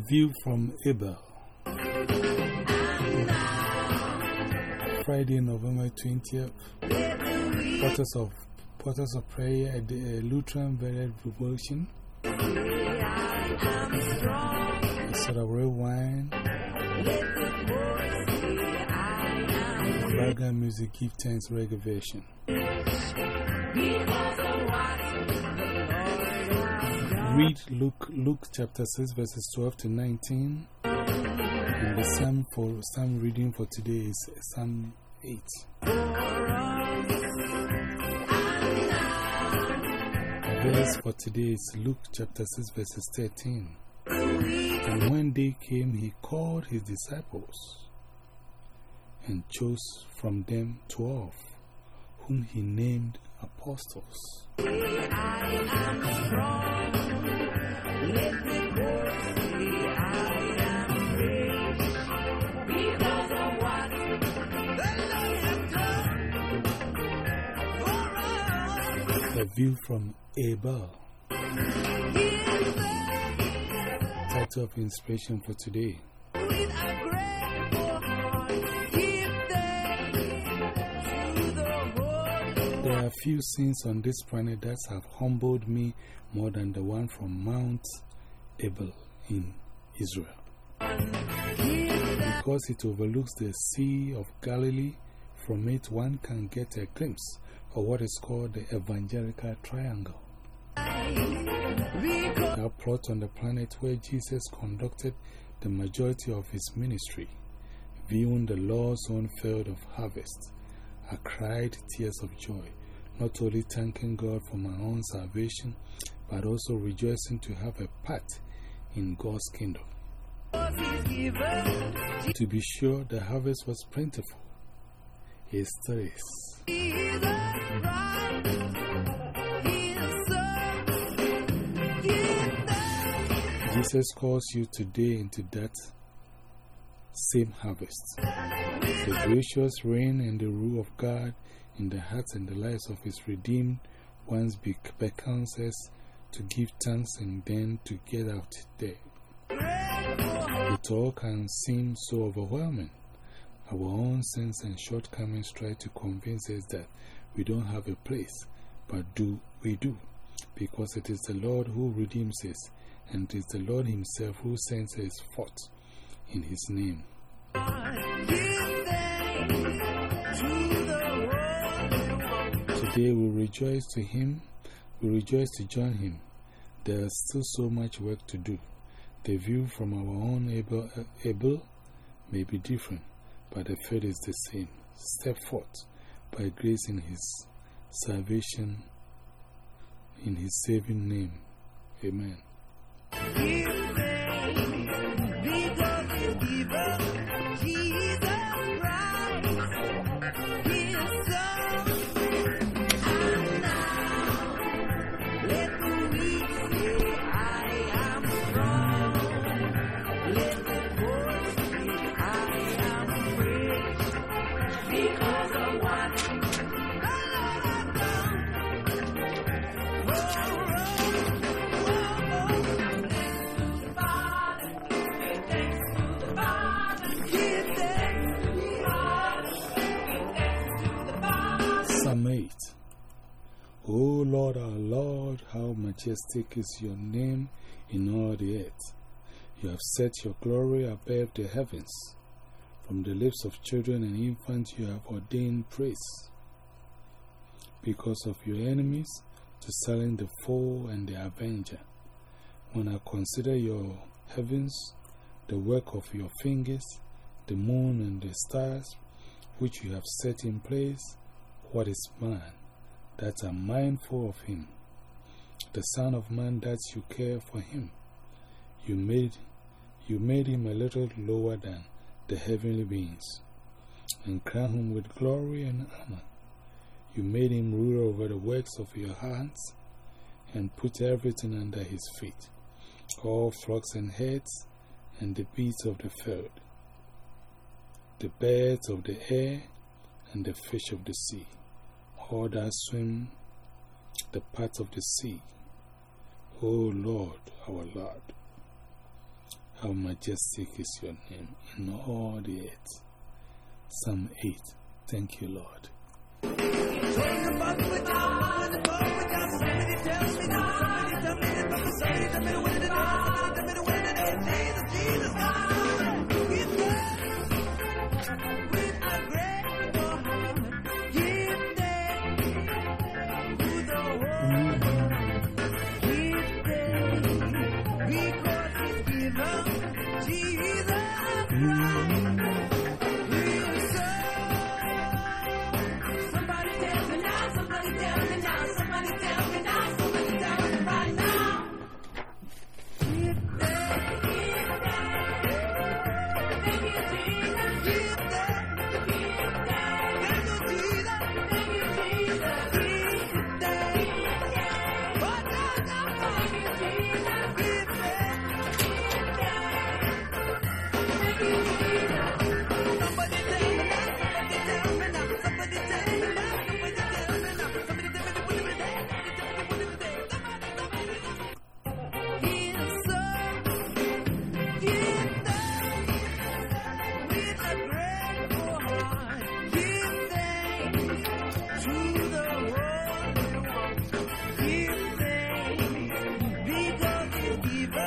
view from Abel. Friday, November 20th. Portals of, Portals of Prayer at the uh, Lutheran Varied Devotion. Of red wine. Background music, give thanks, reggae version. Read Luke, Luke chapter 6, verses 12 to 19. And the psalm, for, psalm reading for today is Psalm 8. Verse for today is Luke chapter 6, verses 13. And when day came, he called his disciples and chose from them twelve, whom he named apostles. A view from Abel. Title of inspiration for today. Few scenes on this planet that have humbled me more than the one from Mount Arbel in Israel. Because it overlooks the Sea of Galilee, from it one can get a glimpse of what is called the Evangelical Triangle. A plot on the planet where Jesus conducted the majority of his ministry, viewing the Lord's own field of harvest. I cried tears of joy, not only thanking God for my own salvation, but also rejoicing to have a part in God's kingdom. To be sure, the harvest was plentiful. It still is. Jesus calls you today into that same harvest. The gracious reign and the rule of God in the hearts and the lives of His redeemed ones beckons us to give thanks and then to get out there. It all can seem so overwhelming. Our own sins and shortcomings try to convince us that we don't have a place, but do we do, because it is the Lord who redeems us, and it is the Lord Himself who sends us forth in His name. Today we rejoice to Him, we rejoice to join Him. There is still so much work to do. The view from our own able, able may be different, but the faith is the same. Step forth by grace in His salvation, in His saving name. Amen. Psalm 8 O Lord, our Lord, how majestic is your name in all the earth. You have set your glory above the heavens. From the lips of children and infants, you have ordained praise. Because of your enemies, to silence the foe and the avenger. When I consider your heavens, the work of your fingers, the moon and the stars, which you have set in place, what is man that are mindful of him? The Son of Man that you care for him. You made, you made him a little lower than the heavenly beings and crowned him with glory and honor. You made him ruler over the works of your hands and put everything under his feet, all flocks and herds and the beasts of the field, the birds of the air and the fish of the sea all that swim the paths of the sea. O Lord, our Lord, How majestic is your name in all the earth. Psalm 8. Thank you, Lord. Somebody tell me not. Somebody tell me that somebody tell me to win it all.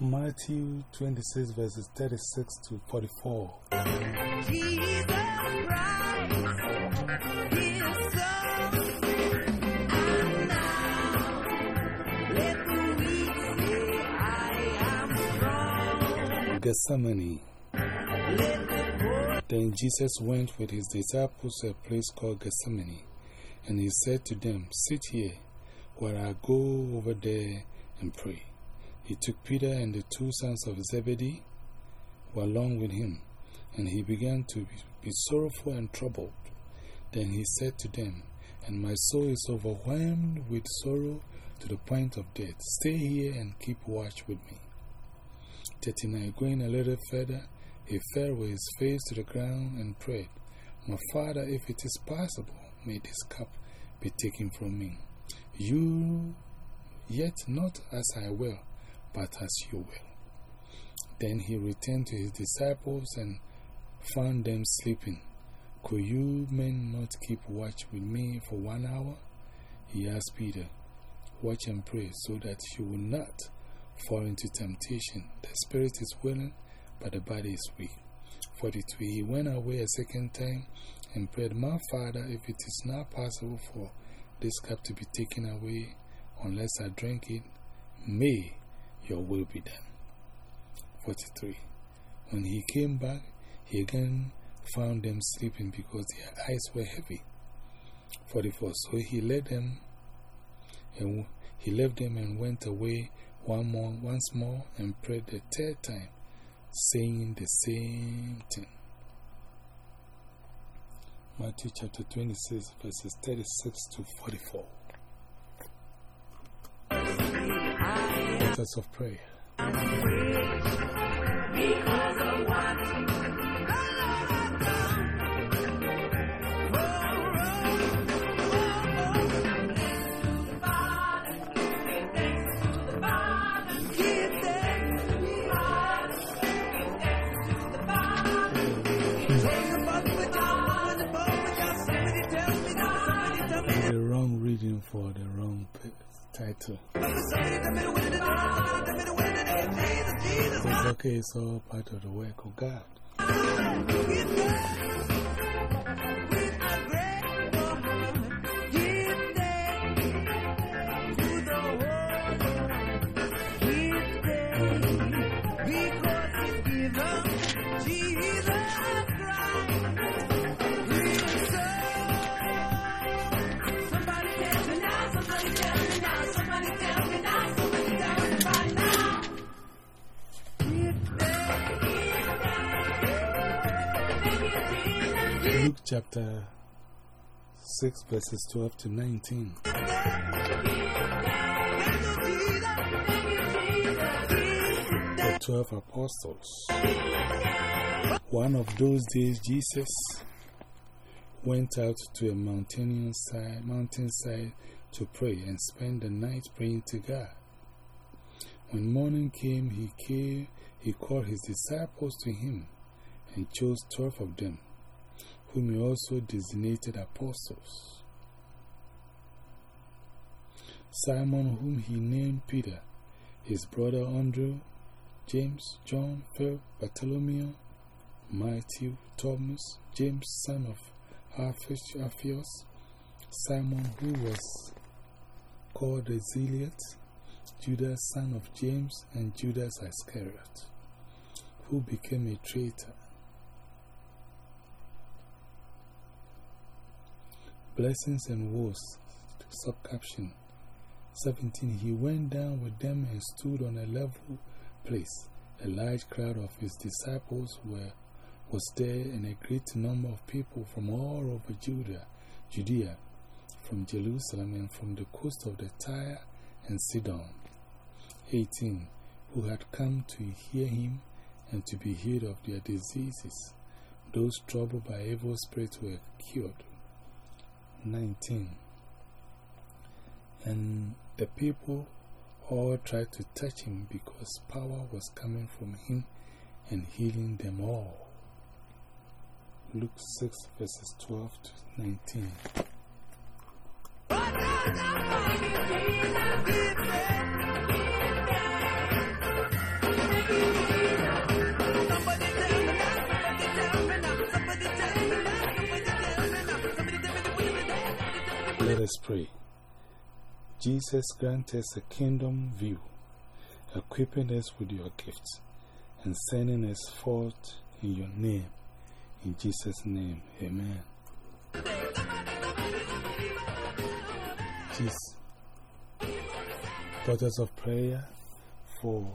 Matthew 26 verses 36 to 44. Jesus Gethsemane. Then Jesus went with his disciples to a place called Gethsemane, and he said to them, Sit here, while I go over there and pray. He took Peter and the two sons of Zebedee were along with him, and he began to be sorrowful and troubled. Then he said to them, And my soul is overwhelmed with sorrow to the point of death. Stay here and keep watch with me. 39. Going a little further, he fell with his face to the ground and prayed, My father, if it is possible, may this cup be taken from me. You, yet not as I will but as you will. Then he returned to his disciples and found them sleeping. Could you men not keep watch with me for one hour? He asked Peter, Watch and pray so that you will not fall into temptation. The spirit is willing, but the body is weak. 42. He went away a second time and prayed, My father, if it is not possible for this cup to be taken away unless I drink it, may your will be done. 43. When he came back, he again found them sleeping because their eyes were heavy. 44. So he led them and he left them and went away one more, once more and prayed the third time, saying the same thing. Matthew chapter 26, verses 36 to 44. Of prayer. The wrong reading for the wrong title. Okay, it's all part of the work of God. Chapter 6, verses 12 to 19. The twelve apostles. One of those days, Jesus went out to a mountainside, mountainside to pray and spend the night praying to God. When morning came, he, came, he called his disciples to him and chose twelve of them, whom he also designated apostles. Simon, whom he named Peter, his brother Andrew, James, John, Philip, Bartholomew, Matthew, Thomas, James, son of Alphaeus, Simon, who was called the Zealot, Judas, son of James, and Judas Iscariot, who became a traitor. Blessings and woes, subcaption 17. He went down with them and stood on a level place. A large crowd of his disciples were, was there, and a great number of people from all over Judea, Judea, from Jerusalem, and from the coast of the Tyre and Sidon. 18. Who had come to hear him and to be healed of their diseases. Those troubled by evil spirits were cured. 19. And the people all tried to touch him because power was coming from him and healing them all. Luke 6, verses 12 to 19. Let us pray. Jesus, grant us a kingdom view, equipping us with your gifts, and sending us forth in your name. In Jesus' name, amen. Please, Portals of Prayer for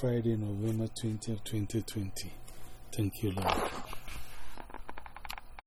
Friday, November 20th, 2020. Thank you, Lord.